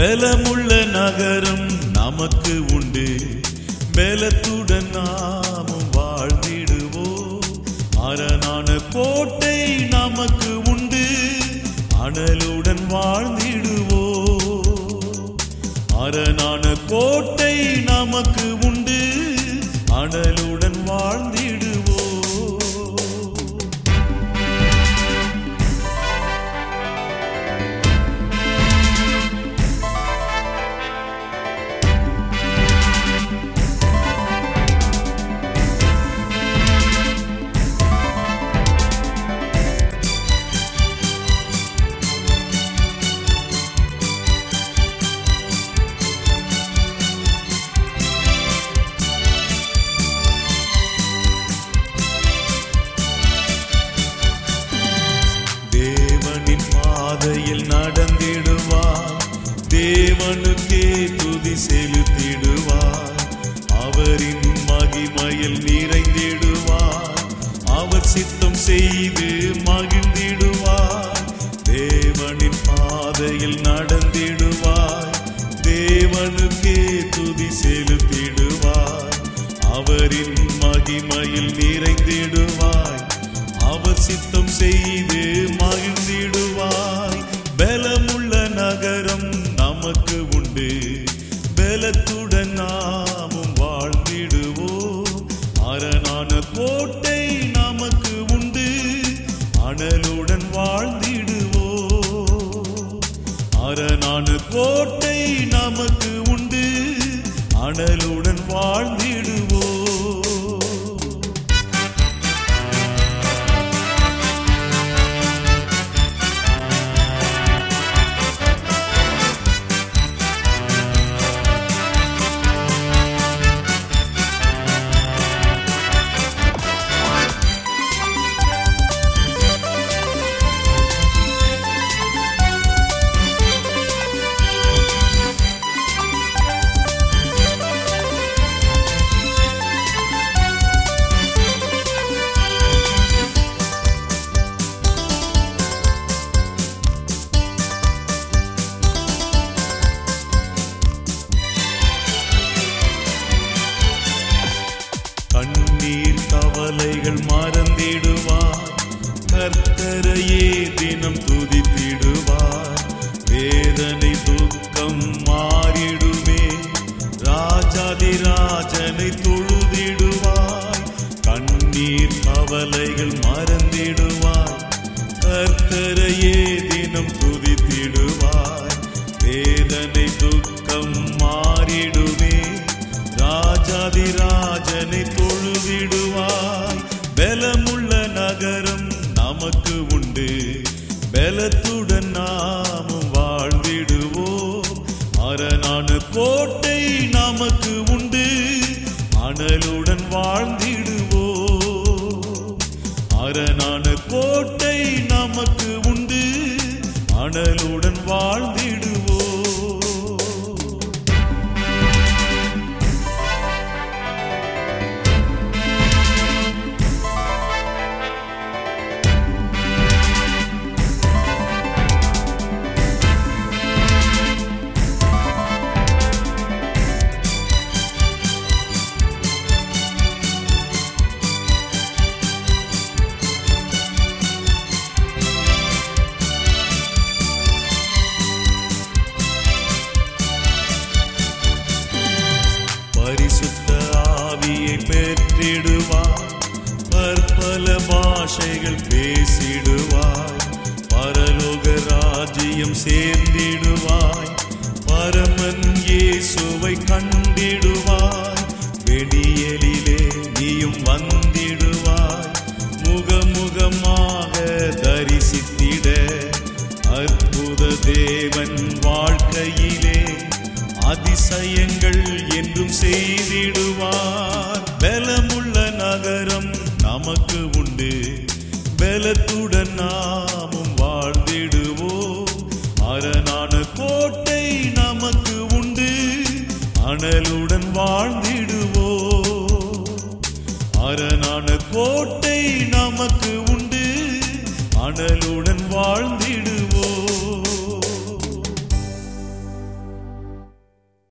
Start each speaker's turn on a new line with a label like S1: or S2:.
S1: பலமுள்ள நகரம் நமக்கு உண்டு. பலத்துடன் நாமும் வாழ்ந்திடுவோம் அரணான கோட்டை நமக்கு உண்டு. அனலுடன் வாழ்ந்திடுவோம் அரணான கோட்டை நமக்கு உண்டு. அனலுடன் வாழ்ந்து தேவனுக்கே துதி செலுத்திடுவார். அவரின் மகிமையில் நிறைந்திடுவார். அவர் சித்தம் செய்து மகிழ்ந்திடுவார். தேவனின் பாதையில் நடந்திடுவார். தேவனுக்கே துதி செலுத்திடுவார். அவரின் மகிமையில் நிறைந்திடுவார். அவர் சித்தம் செய்து கோட்டை நமக்கு உண்டு. அனலுடன் வாழ்ந்திடுவோம் அரணான கோட்டை நமக்கு உண்டு. அனலுடன் நீர் கவலைகள் மறந்திடுவார். கர்த்தரையே தினம் துதித்திடுவார். வேதனை துக்கம் மாறிடுவே ராஜாதி ராஜனை தொழுதிடுவாய். பலமுள்ள நகரம் நமக்கு உண்டு. பலத்துடன் நாமும் வாழ்ந்திடுவோம். அரணான கோட்டை நமக்கு உண்டு. அனலுடன் வாழ்ந்து அரணான கோட்டை நமக்கு உண்டு. அனலுடன் வாழ்ந்திடுவோம். பல பாஷைகள் பேசிடுவாய். பரலோக ராஜ்யம் சேர்ந்திடுவாய். பரமன் இயேசுவை கண்டிடுவாய். வெடியலிலே நீயும் வந்திடுவாய். முகமுகமாக தரிசித்திட அற்புத தேவன் வாழ்க்கையிலே அதிசயங்கள் என்றும் செய்திடுவார். பலமுள்ள நகர நமக்கு உண்டு. பலத்துடன் நாமும் வாழ்ந்திடுவோம். அரணான கோட்டை நமக்கு உண்டு. அனலுடன் வாழ்ந்திடுவோம். அரணான கோட்டை நமக்கு உண்டு. அனலுடன் வாழ்ந்திடுவோம்.